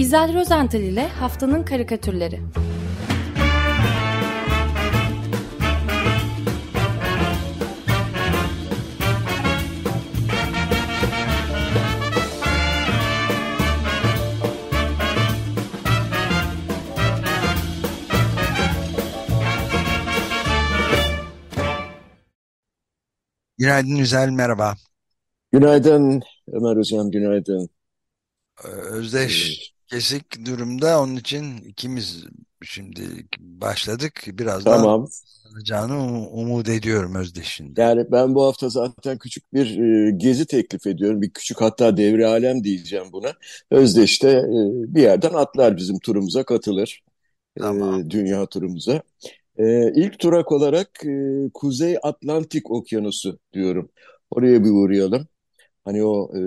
İzel Rozental ile Haftanın Karikatürleri Günaydın Üzel, merhaba. Günaydın Ömer Hocam, günaydın. Ee, Özdeş kesik durumda, onun için ikimiz şimdi başladık. Birazdan Tamam. alacağını um- umut ediyorum Özdeş'in de. Yani ben bu hafta zaten küçük bir e, gezi teklif ediyorum. Bir küçük hatta devre alem diyeceğim buna. Özdeş de e, bir yerden atlar bizim turumuza katılır. E, Tamam. dünya turumuza. E, ilk durak olarak e, Kuzey Atlantik Okyanusu diyorum. Oraya bir uğrayalım. Hani o e,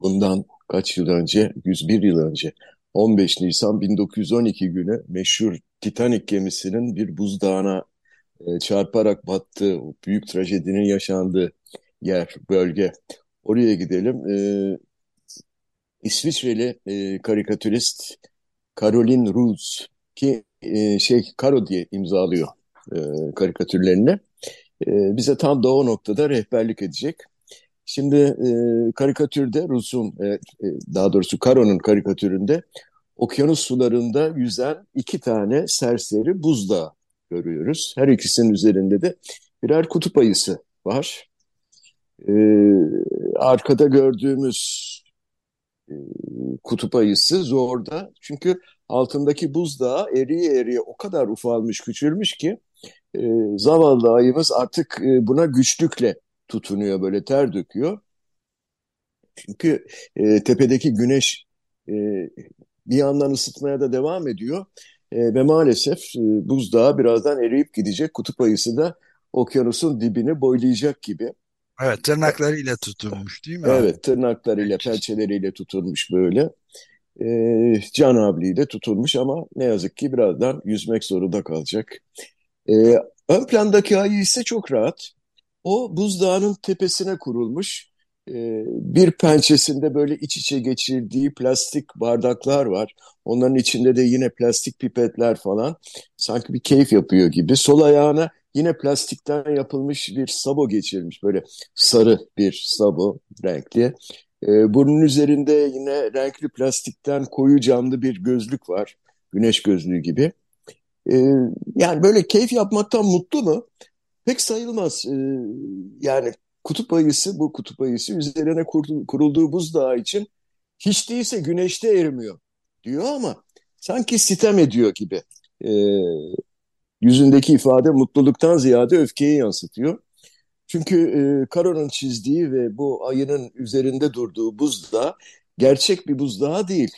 bundan kaç yıl önce, 101 yıl önce 15 Nisan 1912 günü meşhur Titanic gemisinin bir buzdağına e, çarparak battığı, o büyük trajedinin yaşandığı yer, bölge. Oraya gidelim. E, İsviçreli e, karikatürist Caroline Roos ki e, şey Caro diye imzalıyor e, karikatürlerini. E, bize tam da o noktada rehberlik edecek. Şimdi e, karikatürde Rus'un, e, e, daha doğrusu Caro'nun karikatüründe okyanus sularında yüzen iki tane serseri buzdağı görüyoruz. Her ikisinin üzerinde de birer kutup ayısı var. E, arkada gördüğümüz e, kutup ayısı zorda. Çünkü altındaki buzdağı eriye eriye o kadar ufalmış, küçülmüş ki e, zavallı ayımız artık e, buna güçlükle tutunuyor, böyle ter döküyor. Çünkü e, tepedeki güneş e, bir yandan ısıtmaya da devam ediyor. E, ve maalesef e, buzdağı birazdan eriyip gidecek. Kutup ayısı da okyanusun dibini boylayacak gibi. Evet, tırnaklarıyla tutunmuş değil mi? Evet, tırnaklarıyla, pençeleriyle tutulmuş böyle. E, can havliyle tutulmuş ama ne yazık ki birazdan yüzmek zorunda kalacak. E, ön plandaki ayı ise çok rahat. O buzdağının tepesine kurulmuş. E, bir pençesinde böyle iç içe geçirdiği plastik bardaklar var. Onların içinde de yine plastik pipetler falan. Sanki bir keyif yapıyor gibi. Sol ayağına yine plastikten yapılmış bir sabo geçirmiş. Böyle sarı bir sabo renkli. E, burnun üzerinde yine renkli plastikten koyu camlı bir gözlük var. Güneş gözlüğü gibi. E, yani böyle keyif yapmaktan mutlu mu? Pek sayılmaz. Ee, yani kutup ayısı, bu kutup ayısı üzerine kurdu- kurulduğu buzdağı için hiç değilse güneşte erimiyor diyor ama sanki sitem ediyor gibi. Ee, yüzündeki ifade mutluluktan ziyade öfkeyi yansıtıyor. Çünkü e, Caro'nun çizdiği ve bu ayının üzerinde durduğu buzdağı gerçek bir buzdağı değil.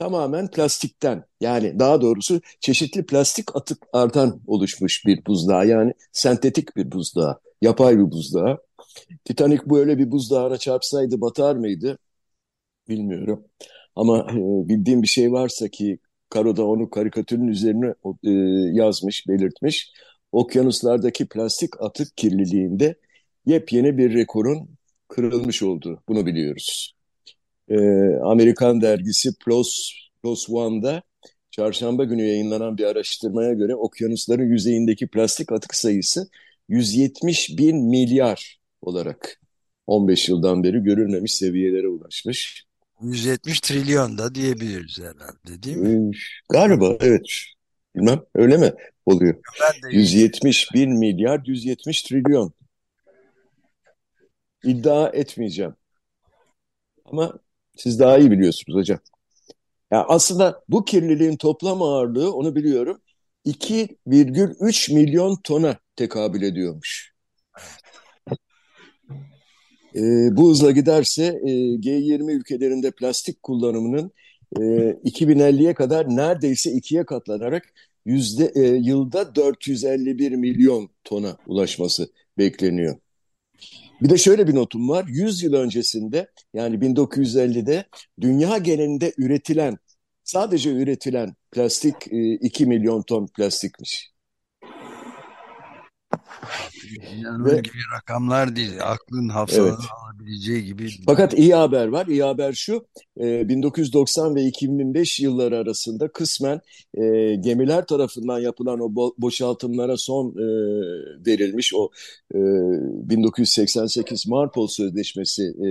Tamamen plastikten yani daha doğrusu çeşitli plastik atıklardan oluşmuş bir buzdağı. Yani sentetik bir buzdağı, yapay bir buzdağı. Titanic böyle bir buzdağına çarpsaydı batar mıydı bilmiyorum. Ama e, bildiğim bir şey varsa ki Caro da onu karikatürün üzerine e, yazmış, belirtmiş. Okyanuslardaki plastik atık kirliliğinde yepyeni bir rekorun kırılmış olduğu bunu biliyoruz. Ee, Amerikan dergisi PLOS, PLOS ONE'da çarşamba günü yayınlanan bir araştırmaya göre okyanusların yüzeyindeki plastik atık sayısı 170 bin milyar olarak 15 yıldan beri görülmemiş seviyelere ulaşmış. 170 trilyon da diyebiliriz herhalde değil mi? Galiba evet. Bilmem öyle mi oluyor? Ben de 170 bin milyar, 170 trilyon. İddia etmeyeceğim. Ama siz daha iyi biliyorsunuz hocam. Ya aslında bu kirliliğin toplam ağırlığı onu biliyorum 2,3 milyon tona tekabül ediyormuş. Ee, bu hızla giderse e, G20 ülkelerinde plastik kullanımının e, 2050'ye kadar neredeyse ikiye katlanarak yüzde e, yılda 451 milyon tona ulaşması bekleniyor. Bir de şöyle bir notum var. 100 yıl öncesinde yani 1950'de dünya genelinde üretilen sadece üretilen plastik e, 2 milyon ton plastikmiş. İnanılır Ve, gibi rakamlar değil. Aklın hafızanın evet. alabileceği gibi. Fakat iyi haber var. İyi haber şu. 1990 ve 2005 yılları arasında kısmen e, gemiler tarafından yapılan o bo boşaltımlara son e, verilmiş o e, 1988 Marpol Sözleşmesi e,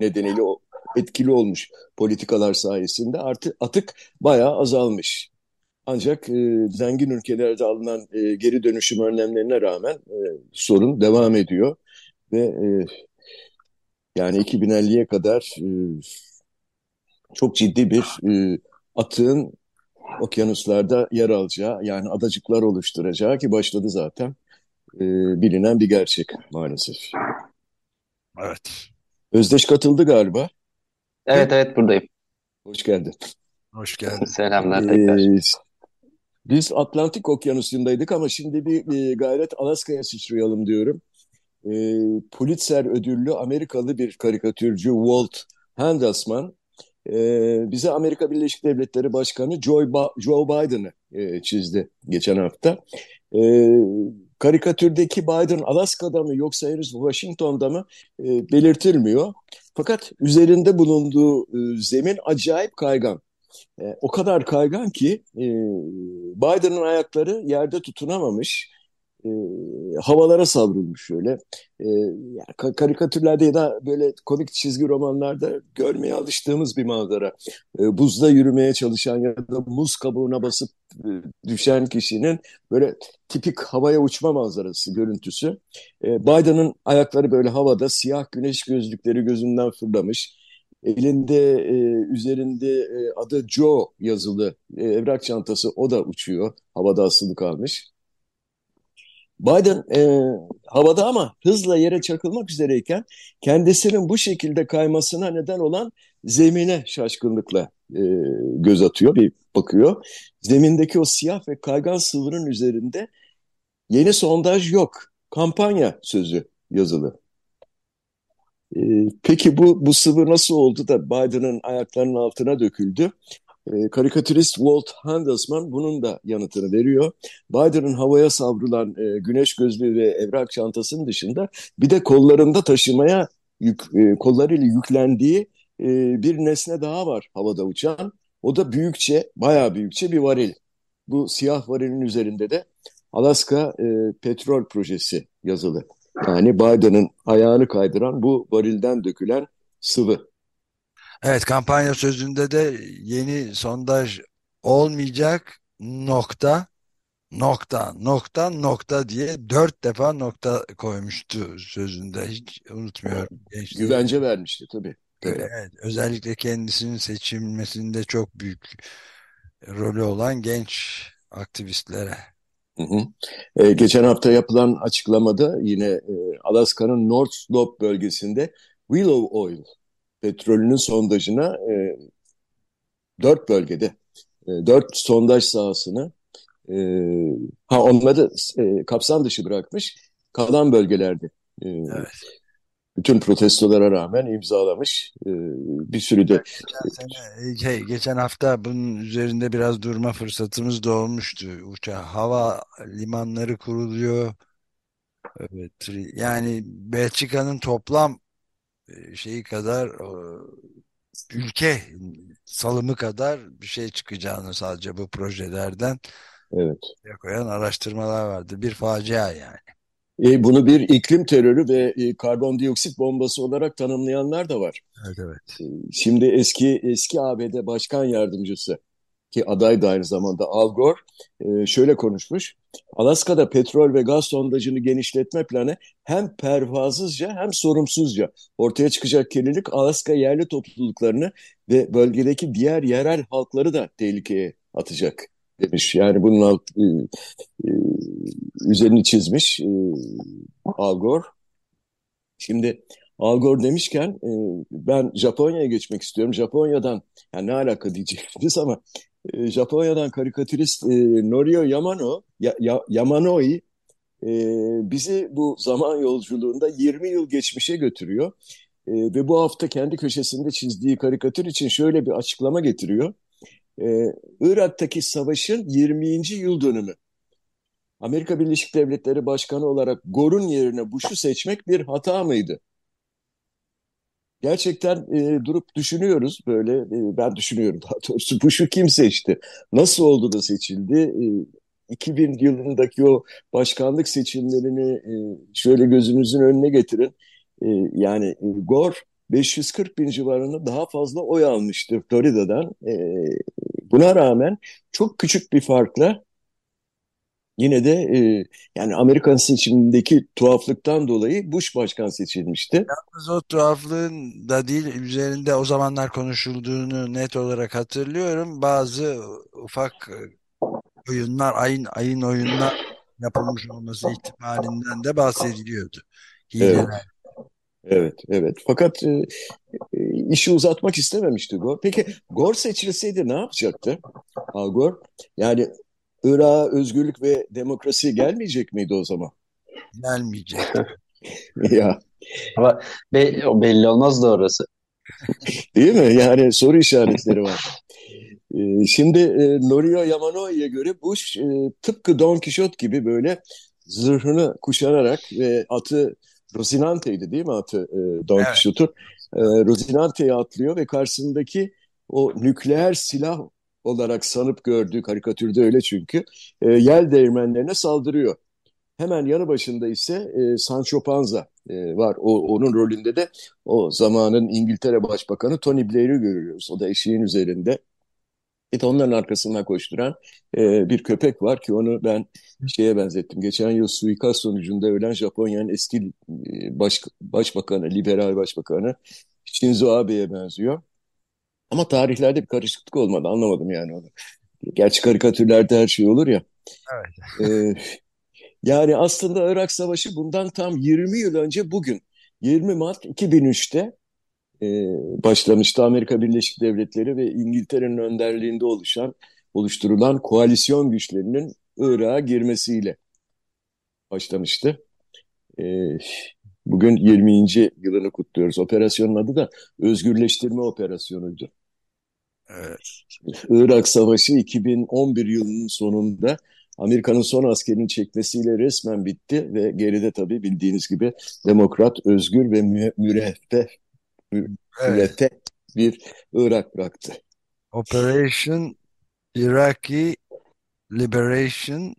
nedeniyle o etkili olmuş politikalar sayesinde artık atık bayağı azalmış. Ancak e, zengin ülkelerde alınan e, geri dönüşüm önlemlerine rağmen e, sorun devam ediyor ve e, yani 2050'ye kadar e, çok ciddi bir e, atığın okyanuslarda yer alacağı yani adacıklar oluşturacağı ki başladı zaten e, bilinen bir gerçek maalesef. Evet. Özdeş katıldı galiba. Evet evet buradayım. Hoş geldin. Hoş geldin. Selamlar tekrar. Ee, biz Atlantik Okyanusu'ndaydık ama şimdi bir e, gayret Alaska'ya sıçrayalım diyorum. E, Pulitzer ödüllü Amerikalı bir karikatürcü Walt Handelsman e, bize Amerika Birleşik Devletleri Başkanı Joe, ba Joe Biden'ı e, çizdi geçen hafta. E, karikatürdeki Biden Alaska'da mı yoksa henüz Washington'da mı e, belirtilmiyor. Fakat üzerinde bulunduğu e, zemin acayip kaygan. E, o kadar kaygan ki e, Biden'ın ayakları yerde tutunamamış e, havalara savrulmuş şöyle. E, yani karikatürlerde ya da böyle komik çizgi romanlarda görmeye alıştığımız bir manzara. E, buzda yürümeye çalışan ya da muz kabuğuna basıp e, düşen kişinin böyle tipik havaya uçma manzarası, görüntüsü. E, Biden'ın ayakları böyle havada, siyah güneş gözlükleri gözünden fırlamış. Elinde e, üzerinde e, adı Joe yazılı e, evrak çantası o da uçuyor. Havada asılı kalmış. Biden e, havada ama hızla yere çakılmak üzereyken kendisinin bu şekilde kaymasına neden olan zemine şaşkınlıkla e, göz atıyor, bir bakıyor. Zemindeki o siyah ve kaygan sıvının üzerinde yeni sondaj yok, kampanya sözü yazılı. E, peki bu, bu sıvı nasıl oldu da Biden'ın ayaklarının altına döküldü? E, karikatürist Walt Handelsman bunun da yanıtını veriyor. Biden'ın havaya savrulan e, güneş gözlüğü ve evrak çantasının dışında bir de kollarında taşımaya yük, e, kollarıyla yüklendiği e, bir nesne daha var havada uçan. O da büyükçe, bayağı büyükçe bir varil. Bu siyah varilin üzerinde de Alaska petrol projesi yazılı. Yani Biden'ın ayağını kaydıran bu varilden dökülen sıvı. Evet kampanya sözünde de yeni sondaj olmayacak nokta nokta nokta nokta diye dört defa nokta koymuştu sözünde hiç unutmuyorum. Gençliği. Güvence vermişti tabii. tabii. Evet, özellikle kendisinin seçilmesinde çok büyük rolü olan genç aktivistlere. Hı hı. Ee, geçen hafta yapılan açıklamada yine e, Alaska'nın North Slope bölgesinde Willow Oil petrolünün sondajına e, dört bölgede e, dört sondaj sahasını e, ha onları e, kapsam dışı bırakmış kalan bölgelerde e, evet. Bütün protestolara rağmen imzalamış e, bir sürü de geçen, sene, şey, geçen hafta bunun üzerinde biraz durma fırsatımız da olmuştu uçağı hava limanları kuruluyor evet yani Belçika'nın toplam e, şeyi kadar ülke salımı kadar bir şey çıkacağını sadece bu projelerden evet. koyan araştırmalar vardı. Bir facia yani. E, bunu bir iklim terörü ve e, karbondioksit bombası olarak tanımlayanlar da var. Evet, evet. E, şimdi eski eski ABD Başkan Yardımcısı ki aday da aynı zamanda Al Gore şöyle konuşmuş. Alaska'da petrol ve gaz sondajını genişletme planı hem pervasızca hem sorumsuzca ortaya çıkacak kirlilik Alaska yerli topluluklarını ve bölgedeki diğer yerel halkları da tehlikeye atacak demiş. Yani bunun alt, e, e, üzerini çizmiş e, Al Gore. Şimdi Al Gore demişken e, ben Japonya'ya geçmek istiyorum. Japonya'dan yani ne alaka diyeceksiniz ama e, Japonya'dan karikatürist e, Norio Yamano, ya, ya, Yamanoi e, bizi bu zaman yolculuğunda 20 yıl geçmişe götürüyor. E, ve bu hafta kendi köşesinde çizdiği karikatür için şöyle bir açıklama getiriyor. E, Irak'taki savaşın 20. yıl dönümü. Amerika Birleşik Devletleri Başkanı olarak Gore'un yerine Bush'u seçmek bir hata mıydı? Gerçekten e, durup düşünüyoruz böyle. E, ben düşünüyorum daha doğrusu. Bush'u kim seçti? Nasıl oldu da seçildi? E, 2000 yılındaki o başkanlık seçimlerini e, şöyle gözünüzün önüne getirin. E, yani e, Gore 540 bin civarında daha fazla oy almıştı Florida'dan. E, buna rağmen çok küçük bir farkla yine de e, yani Amerikan seçimindeki tuhaflıktan dolayı Bush başkan seçilmişti. Yalnız o tuhaflığın da değil üzerinde o zamanlar konuşulduğunu net olarak hatırlıyorum. Bazı ufak oyunlar, ayın ayın oyunlar yapılmış olması ihtimalinden de bahsediliyordu. Hileler. Evet. Evet, evet. Fakat e, e, işi uzatmak istememişti Gore. Peki Gore seçilseydi ne yapacaktı? Al Gore. Yani Irak'a özgürlük ve demokrasi gelmeyecek miydi o zaman? Gelmeyecek. ya. Ama be belli olmaz da orası. Değil mi? Yani soru işaretleri var. Ee, şimdi e, Norio Yamanoi'ye göre Bush e, tıpkı Don Quixote gibi böyle zırhını kuşanarak ve atı Rosinante'ydi değil mi atı e, Don evet. Quixote'un? E, Rosinante'ye atlıyor ve karşısındaki o nükleer silah olarak sanıp gördüğü karikatürde öyle çünkü e, yel değirmenlerine saldırıyor. Hemen yanı başında ise e, Sancho Panza e, var. O, onun rolünde de o zamanın İngiltere Başbakanı Tony Blair'i görüyoruz. O da eşiğin üzerinde. De onların arkasından koşturan e, bir köpek var ki onu ben şeye benzettim. Geçen yıl suikast sonucunda ölen Japonya'nın eski e, baş, başbakanı, liberal başbakanı Shinzo Abe'ye benziyor. Ama tarihlerde bir karışıklık olmadı. Anlamadım yani onu. Gerçi karikatürlerde her şey olur ya. Evet. Ee, yani aslında Irak Savaşı bundan tam 20 yıl önce bugün 20 Mart 2003'te e, başlamıştı. Amerika Birleşik Devletleri ve İngiltere'nin önderliğinde oluşan oluşturulan koalisyon güçlerinin Irak'a girmesiyle başlamıştı. E, bugün 20. yılını kutluyoruz. Operasyonun adı da Özgürleştirme Operasyonu'ydu. Evet. Irak Savaşı 2011 yılının sonunda Amerika'nın son askerini çekmesiyle resmen bitti ve geride tabii bildiğiniz gibi demokrat, özgür ve mü müreffeh evet. bir Irak bıraktı. Operation Iraqi Liberation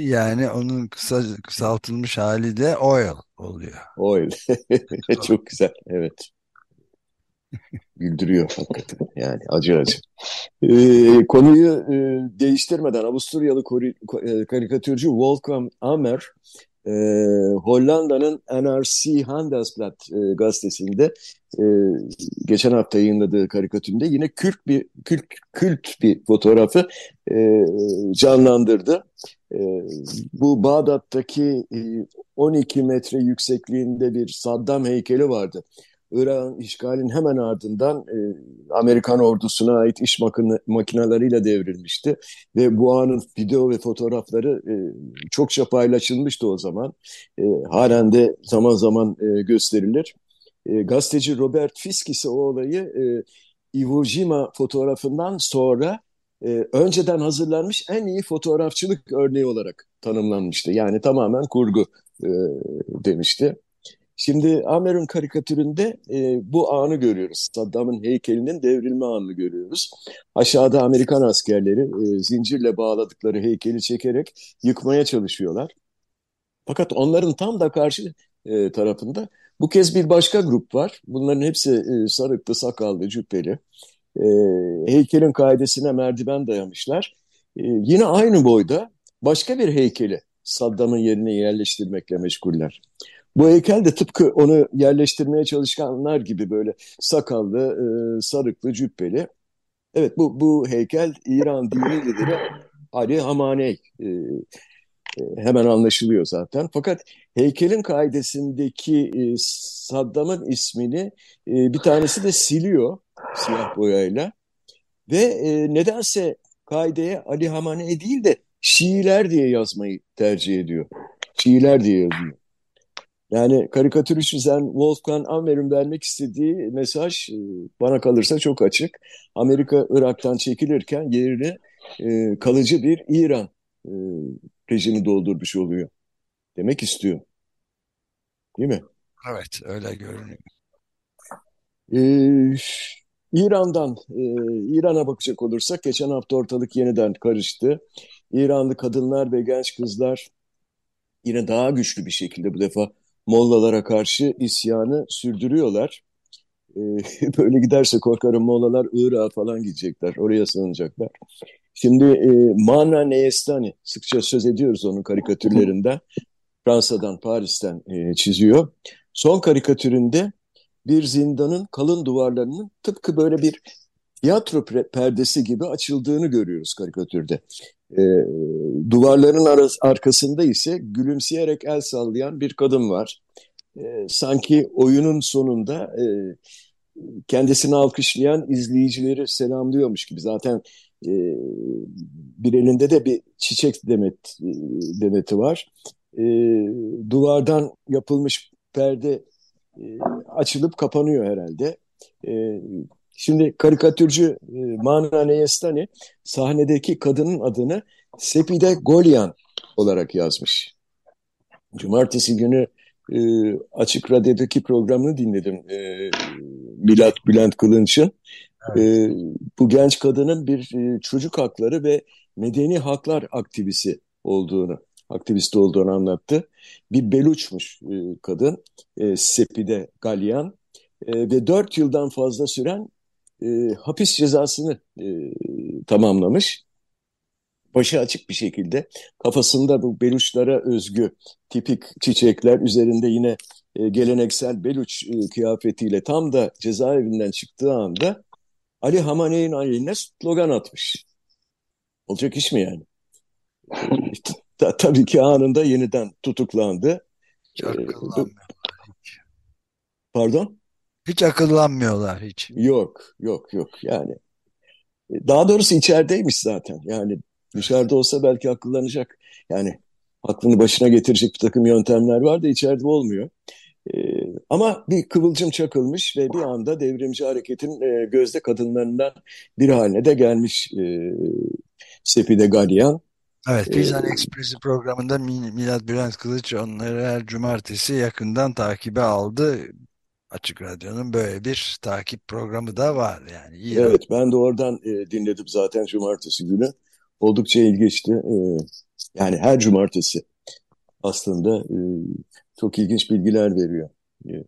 yani onun kısa, kısaltılmış hali de oil oluyor. Oil. Çok güzel. Evet. Güldürüyor hakikaten. Yani acı acı. Ee, konuyu e, değiştirmeden Avusturyalı e, karikatürcü Wolfgang Amer e, Hollanda'nın NRC Handelsblad e, gazetesinde e, geçen hafta yayınladığı karikatüründe yine kült bir kült, kült bir fotoğrafı e, canlandırdı. E, bu Bağdat'taki e, 12 metre yüksekliğinde bir Saddam heykeli vardı. Irak'ın işgalin hemen ardından e, Amerikan ordusuna ait iş makine, makineleriyle devrilmişti. Ve bu anın video ve fotoğrafları e, çokça paylaşılmıştı o zaman. E, halen de zaman zaman e, gösterilir. E, gazeteci Robert Fisk ise o olayı e, Iwo Jima fotoğrafından sonra e, önceden hazırlanmış en iyi fotoğrafçılık örneği olarak tanımlanmıştı. Yani tamamen kurgu e, demişti. Şimdi Amer'in karikatüründe e, bu anı görüyoruz. Saddam'ın heykelinin devrilme anını görüyoruz. Aşağıda Amerikan askerleri e, zincirle bağladıkları heykeli çekerek yıkmaya çalışıyorlar. Fakat onların tam da karşı e, tarafında bu kez bir başka grup var. Bunların hepsi e, sarıklı, sakallı, cübbeli. E, heykelin kaidesine merdiven dayamışlar. E, yine aynı boyda başka bir heykeli Saddam'ın yerine yerleştirmekle meşguller. Bu heykel de tıpkı onu yerleştirmeye çalışanlar gibi böyle sakallı, e, sarıklı, cübbeli. Evet bu, bu heykel İran dini lideri Ali Hamaney. E, e, hemen anlaşılıyor zaten. Fakat heykelin kaidesindeki e, Saddam'ın ismini e, bir tanesi de siliyor siyah boyayla. Ve e, nedense kaideye Ali Hamaney değil de Şiiler diye yazmayı tercih ediyor. Şiiler diye yazıyor. Yani karikatürü çizen Wolfgang Ammer'in vermek istediği mesaj e, bana kalırsa çok açık. Amerika Irak'tan çekilirken yerini e, kalıcı bir İran e, rejimi doldurmuş oluyor. Demek istiyor. Değil mi? Evet, öyle görünüyor. Ee, İran'dan, e, İran'a bakacak olursak geçen hafta ortalık yeniden karıştı. İranlı kadınlar ve genç kızlar yine daha güçlü bir şekilde bu defa Mollalara karşı isyanı sürdürüyorlar. Ee, böyle giderse korkarım Mollalar Irak'a falan gidecekler, oraya sığınacaklar. Şimdi e, Mana Neyestani, sıkça söz ediyoruz onun karikatürlerinden. Fransa'dan, Paris'ten e, çiziyor. Son karikatüründe bir zindanın kalın duvarlarının tıpkı böyle bir tiyatro perdesi gibi açıldığını görüyoruz karikatürde. E, duvarların arası, arkasında ise gülümseyerek el sallayan bir kadın var. E, sanki oyunun sonunda e, kendisini alkışlayan izleyicileri selamlıyormuş gibi. Zaten e, bir elinde de bir çiçek demet e, demeti var. E, duvardan yapılmış perde e, açılıp kapanıyor herhalde. E, şimdi karikatürcü e, Mana Neyestani sahnedeki kadının adını Sepide Golyan olarak yazmış. Cumartesi günü e, Açık Radyo'daki programını dinledim. E, Milat Bülent Kılınç'ın. Evet. E, bu genç kadının bir e, çocuk hakları ve medeni haklar aktivisi olduğunu aktivist olduğunu anlattı. Bir Beluçmuş e, kadın, e, Sepide Galyan e, ve dört yıldan fazla süren e, hapis cezasını e, tamamlamış. Başı açık bir şekilde kafasında bu Beluçlara özgü tipik çiçekler üzerinde yine e, geleneksel Beluç e, kıyafetiyle tam da cezaevinden çıktığı anda Ali Hamaney'in aleyhine slogan atmış. Olacak iş mi yani? ta, tabii ki anında yeniden tutuklandı. Akıllanmıyorlar hiç. Pardon? Hiç akıllanmıyorlar hiç. Yok, yok, yok. Yani e, daha doğrusu içerideymiş zaten. Yani dışarıda olsa belki akıllanacak. Yani aklını başına getirecek bir takım yöntemler var da içeride olmuyor. Ee, ama bir kıvılcım çakılmış ve bir anda devrimci hareketin e, gözde kadınlarından bir haline de gelmiş e, Sepide Galyan. Evet, Pizan Express'i programında Milat Bülent Kılıç onları her cumartesi yakından takibe aldı. Açık Radyo'nun böyle bir takip programı da var yani. İyi evet, ben de oradan e, dinledim zaten cumartesi günü. Oldukça ilginçti. E, yani her cumartesi aslında e, çok ilginç bilgiler veriyor. E,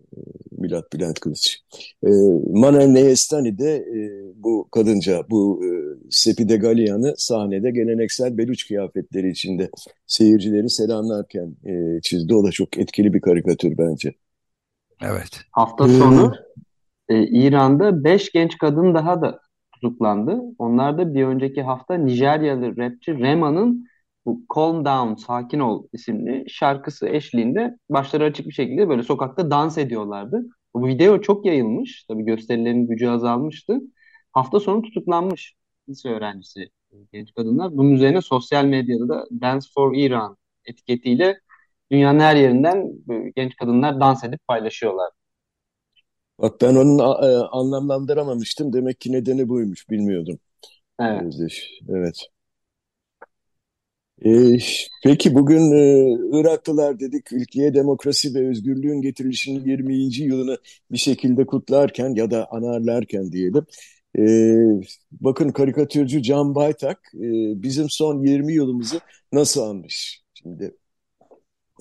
Milat Bülent Kılıç. E, Manen Neyestani de e, bu kadınca, bu e, Sepide Galyan'ı sahnede geleneksel Beluç kıyafetleri içinde seyircileri selamlarken e, çizdi. O da çok etkili bir karikatür bence. Evet. Hafta sonu e, İran'da 5 genç kadın daha da tutuklandı. Onlar da bir önceki hafta Nijeryalı rapçi Rema'nın bu Calm Down, Sakin Ol isimli şarkısı eşliğinde başları açık bir şekilde böyle sokakta dans ediyorlardı. Bu video çok yayılmış. Tabii gösterilerin gücü azalmıştı. Hafta sonu tutuklanmış lise öğrencisi genç kadınlar. Bunun üzerine sosyal medyada da Dance for Iran etiketiyle dünyanın her yerinden genç kadınlar dans edip paylaşıyorlar. Bak ben onu e, anlamlandıramamıştım. Demek ki nedeni buymuş. Bilmiyordum. Evet. Evet. Ee, peki bugün e, Iraklılar dedik ülkeye demokrasi ve özgürlüğün getirilişinin 20. yılını bir şekilde kutlarken ya da anarlarken diyelim. E, bakın karikatürcü Can Baytak e, bizim son 20 yılımızı nasıl anmış? Şimdi e,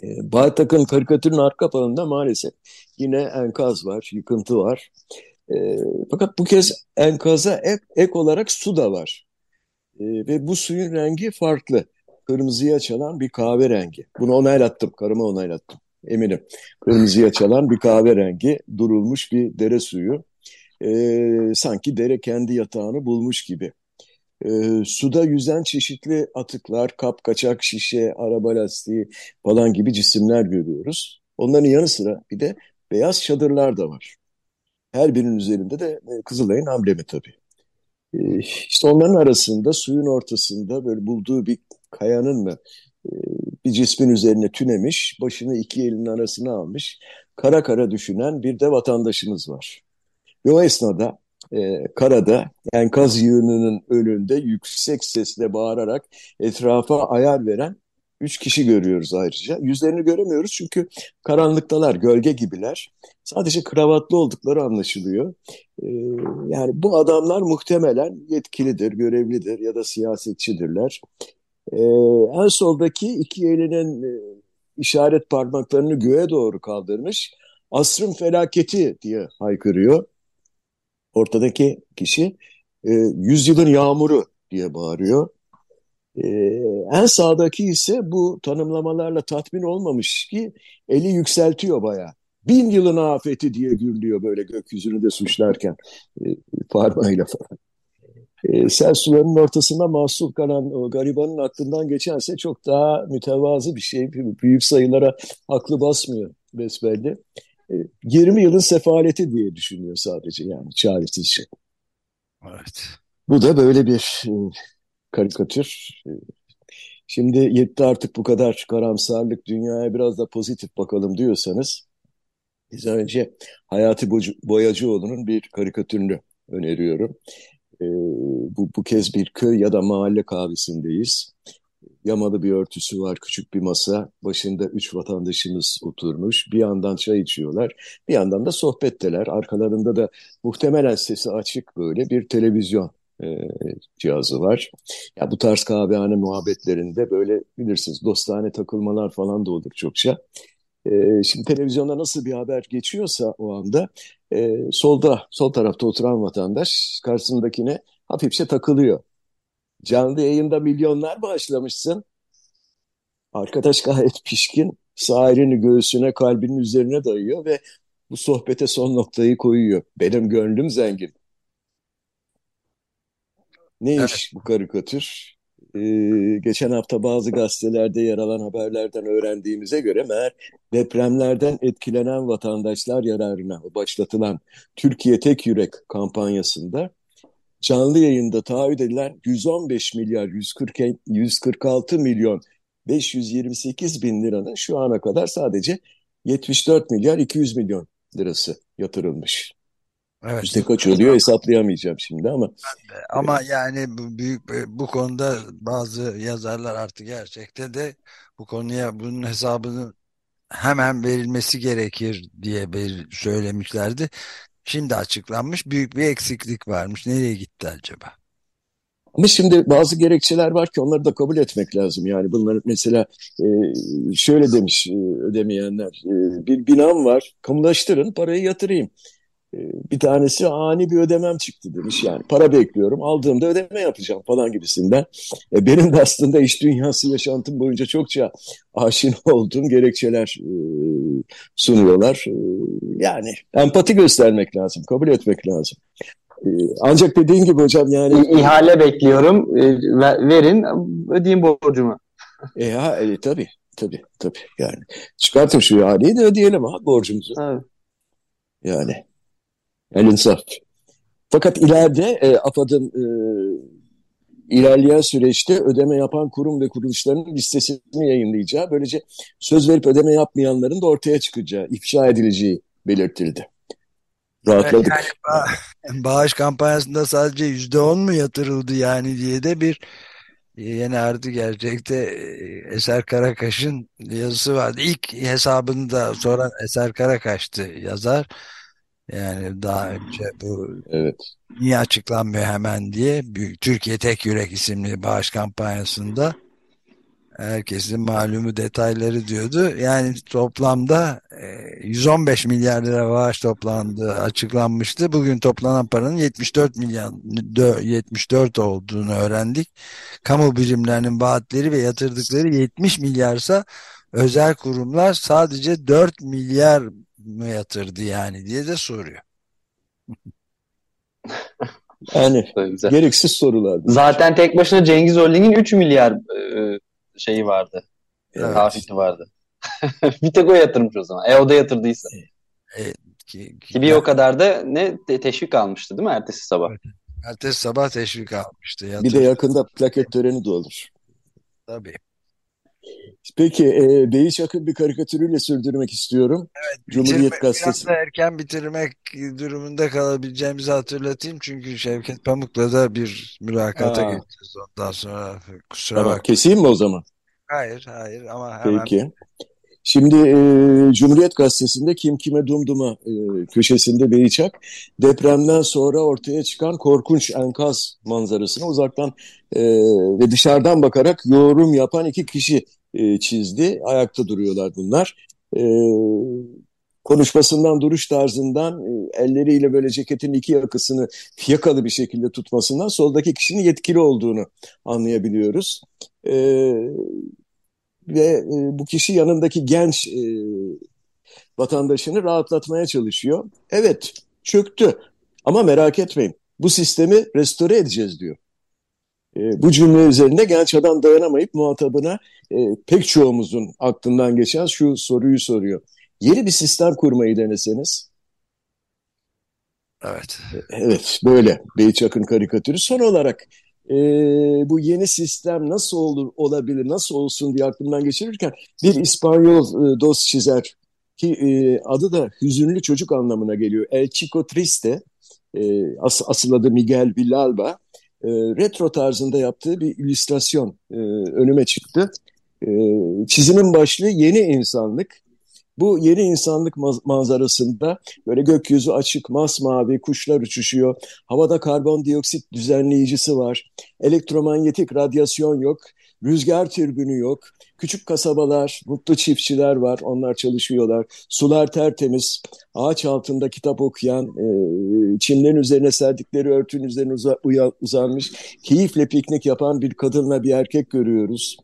Baytak'ın karikatürün arka planında maalesef yine enkaz var, yıkıntı var. E, fakat bu kez enkaza ek, ek olarak su da var. E, ve bu suyun rengi farklı kırmızıya çalan bir kahverengi. Bunu onaylattım, karıma onaylattım eminim. Kırmızıya çalan bir kahverengi durulmuş bir dere suyu. Ee, sanki dere kendi yatağını bulmuş gibi. Ee, suda yüzen çeşitli atıklar, kap, kaçak, şişe, araba lastiği falan gibi cisimler görüyoruz. Onların yanı sıra bir de beyaz çadırlar da var. Her birinin üzerinde de e, Kızılay'ın amblemi tabii. Ee, işte onların arasında suyun ortasında böyle bulduğu bir kayanın mı e, bir cismin üzerine tünemiş, başını iki elinin arasına almış, kara kara düşünen bir de vatandaşımız var. Ve o esnada e, karada enkaz yığınının önünde yüksek sesle bağırarak etrafa ayar veren üç kişi görüyoruz ayrıca. Yüzlerini göremiyoruz çünkü karanlıktalar, gölge gibiler. Sadece kravatlı oldukları anlaşılıyor. E, yani bu adamlar muhtemelen yetkilidir, görevlidir ya da siyasetçidirler. E, en soldaki iki elinin e, işaret parmaklarını göğe doğru kaldırmış. Asrın felaketi diye haykırıyor ortadaki kişi e, yüzyılın yağmuru diye bağırıyor. E, en sağdaki ise bu tanımlamalarla tatmin olmamış ki eli yükseltiyor baya. Bin yılın afeti diye gürlüyor böyle gökyüzünü de suçlarken e, parmağıyla falan. E, sel sularının ortasında mahsul kalan o garibanın aklından geçense çok daha mütevazı bir şey. Büyük sayılara aklı basmıyor besbelli. 20 e, yılın sefaleti diye düşünüyor sadece yani çaresiz şey. Evet. Bu da böyle bir e, karikatür. E, şimdi yetti artık bu kadar karamsarlık, dünyaya biraz da pozitif bakalım diyorsanız, biz önce Hayati Boyacıoğlu'nun bir karikatürünü öneriyorum. bu, bu kez bir köy ya da mahalle kahvesindeyiz. Yamalı bir örtüsü var, küçük bir masa. Başında üç vatandaşımız oturmuş. Bir yandan çay içiyorlar, bir yandan da sohbetteler. Arkalarında da muhtemelen sesi açık böyle bir televizyon e, cihazı var. Ya bu tarz kahvehane muhabbetlerinde böyle bilirsiniz dostane takılmalar falan da olur çokça. E, şimdi televizyonda nasıl bir haber geçiyorsa o anda e, solda sol tarafta oturan vatandaş karşısındakine hafifçe takılıyor. Canlı yayında milyonlar bağışlamışsın. Arkadaş gayet pişkin. Sağ elini göğsüne, kalbinin üzerine dayıyor ve bu sohbete son noktayı koyuyor. Benim gönlüm zengin. Ne evet. iş bu karikatür? Ee, geçen hafta bazı gazetelerde yer alan haberlerden öğrendiğimize göre meğer depremlerden etkilenen vatandaşlar yararına başlatılan Türkiye Tek Yürek kampanyasında canlı yayında taahhüt edilen 115 milyar 140, 146 milyon 528 bin liranın şu ana kadar sadece 74 milyar 200 milyon lirası yatırılmış. Evet. Yüzde kaç oluyor hesaplayamayacağım şimdi ama. Ama yani bu büyük bu konuda bazı yazarlar artık gerçekte de bu konuya bunun hesabını hemen verilmesi gerekir diye söylemişlerdi. Şimdi açıklanmış büyük bir eksiklik varmış. Nereye gitti acaba? Ama şimdi bazı gerekçeler var ki onları da kabul etmek lazım. Yani bunlar mesela e, şöyle demiş e, ödemeyenler. E, bir binam var kamulaştırın parayı yatırayım. E, bir tanesi ani bir ödemem çıktı demiş yani para bekliyorum aldığımda ödeme yapacağım falan gibisinden. E, benim de aslında iş dünyası yaşantım boyunca çokça aşina olduğum gerekçeler e, sunuyorlar. E, yani empati göstermek lazım, kabul etmek lazım. E, ancak dediğin gibi hocam yani... ihale bekliyorum, e, verin, ödeyeyim borcumu. E, ha, e, tabii, tabii, tabii. Yani çıkartın şu ihaleyi de ödeyelim ha borcumuzu. Evet. Yani el insaf. Fakat ileride e, AFAD'ın e, ilerleyen süreçte ödeme yapan kurum ve kuruluşların listesini yayınlayacağı, böylece söz verip ödeme yapmayanların da ortaya çıkacağı, ifşa edileceği belirtildi. Rahatladık. Yani ba bağış kampanyasında sadece yüzde on mu yatırıldı yani diye de bir yeni artık gerçekte e, Eser Karakaş'ın yazısı vardı. İlk hesabını da sonra Eser Karakaş'tı yazar. Yani daha önce bu evet. niye açıklanmıyor hemen diye Büyük, Türkiye Tek Yürek isimli bağış kampanyasında herkesin malumu detayları diyordu. Yani toplamda 115 milyar lira bağış toplandı açıklanmıştı. Bugün toplanan paranın 74 milyon 74 olduğunu öğrendik. Kamu birimlerinin vaatleri ve yatırdıkları 70 milyarsa özel kurumlar sadece 4 milyar mı yatırdı yani diye de soruyor. yani gereksiz sorular. Zaten tek başına Cengiz Holding'in 3 milyar e, şeyi vardı. Evet. Tafiti vardı. bir tek o yatırmış o zaman. E o da yatırdıysa. Evet. Ki, ki, bir o kadar da ne teşvik almıştı değil mi ertesi sabah? Evet. Ertesi sabah teşvik almıştı. Yatır. Bir de yakında plaket töreni de olur. Tabii. Peki, e, Beyiç Akın bir karikatürüyle sürdürmek istiyorum. Evet, Cumhuriyet bitirme, Gazetesi. anda erken bitirmek durumunda kalabileceğimizi hatırlatayım. Çünkü Şevket Pamuk'la da bir mülakata Aa, geçeceğiz ondan sonra. Kusura tamam, bakma. keseyim mi o zaman? Hayır, hayır ama hemen Peki. Şimdi e, Cumhuriyet Gazetesi'nde Kim Kime Dumduma e, köşesinde Beyçak depremden sonra ortaya çıkan korkunç enkaz manzarasını uzaktan e, ve dışarıdan bakarak yorum yapan iki kişi e, çizdi. Ayakta duruyorlar bunlar. E, konuşmasından, duruş tarzından, e, elleriyle böyle ceketin iki yakasını yakalı bir şekilde tutmasından soldaki kişinin yetkili olduğunu anlayabiliyoruz. E, ve e, bu kişi yanındaki genç e, vatandaşını rahatlatmaya çalışıyor. Evet, çöktü ama merak etmeyin bu sistemi restore edeceğiz diyor. E, bu cümle üzerinde genç adam dayanamayıp muhatabına e, pek çoğumuzun aklından geçen şu soruyu soruyor. Yeni bir sistem kurmayı deneseniz, evet. evet böyle Beyçak'ın karikatürü. Son olarak e, bu yeni sistem nasıl olur olabilir, nasıl olsun diye aklımdan geçirirken bir İspanyol e, dost çizer ki e, adı da hüzünlü çocuk anlamına geliyor. El Chico Triste, e, as, asıl adı Miguel Villalba. E, retro tarzında yaptığı bir illüstrasyon e, önüme çıktı. E, çizimin başlığı yeni insanlık. Bu yeni insanlık manzarasında böyle gökyüzü açık, masmavi, kuşlar uçuşuyor. Havada karbondioksit düzenleyicisi var. Elektromanyetik radyasyon yok. Rüzgar türbünü yok. Küçük kasabalar, mutlu çiftçiler var. Onlar çalışıyorlar. Sular tertemiz. Ağaç altında kitap okuyan, e, çimlerin üzerine serdikleri örtünün üzerine uza, uzanmış, keyifle piknik yapan bir kadınla bir erkek görüyoruz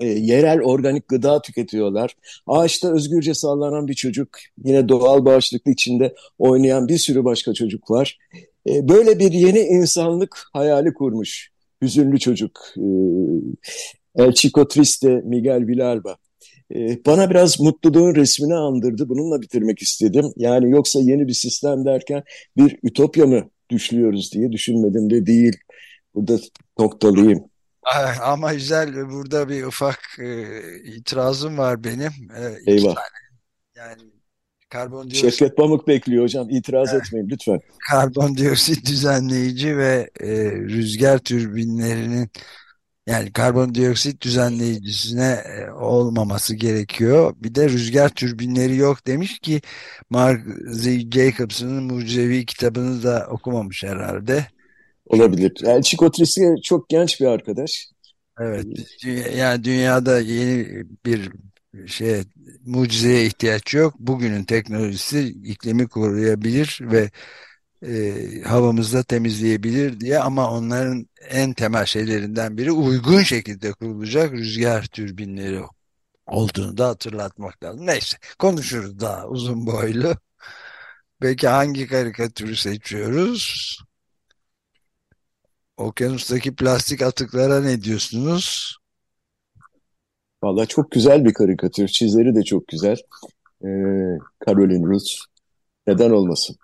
e, yerel organik gıda tüketiyorlar. Ağaçta özgürce sallanan bir çocuk, yine doğal bağışıklık içinde oynayan bir sürü başka çocuk var. E, böyle bir yeni insanlık hayali kurmuş hüzünlü çocuk. E, El Chico Triste Miguel Villalba. E, bana biraz mutluluğun resmini andırdı. Bununla bitirmek istedim. Yani yoksa yeni bir sistem derken bir ütopya mı düşlüyoruz diye düşünmedim de değil. Burada noktalıyım. Ama güzel burada bir ufak e, itirazım var benim. E, iki Eyvah. tane. Yani karbondioksit, Şevket Pamuk bekliyor hocam. İtiraz etmeyin lütfen. karbondioksit düzenleyici ve e, rüzgar türbinlerinin yani karbondioksit düzenleyicisine e, olmaması gerekiyor. Bir de rüzgar türbinleri yok demiş ki Mark Z. Jacobson'ın Mucizevi kitabını da okumamış herhalde. Olabilir. Chico Triste çok genç bir arkadaş. Evet, yani dünyada yeni bir şey mucizeye ihtiyaç yok. Bugünün teknolojisi iklimi koruyabilir ve e, havamızda temizleyebilir diye ama onların en temel şeylerinden biri uygun şekilde kurulacak rüzgar türbinleri olduğunu da hatırlatmak lazım. Neyse konuşuruz daha uzun boylu. Peki hangi karikatürü seçiyoruz? Okyanustaki plastik atıklara ne diyorsunuz? Valla çok güzel bir karikatür. Çizeri de çok güzel. Ee, Caroline Roots. Neden olmasın?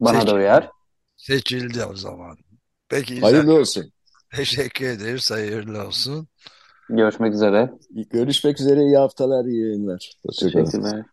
Bana Seç, da uyar. seçildi o zaman. Peki. Hayırlı olsun. Teşekkür ederiz. Hayırlı olsun. Görüşmek üzere. Görüşmek üzere. İyi haftalar, iyi yayınlar. Teşekkürler.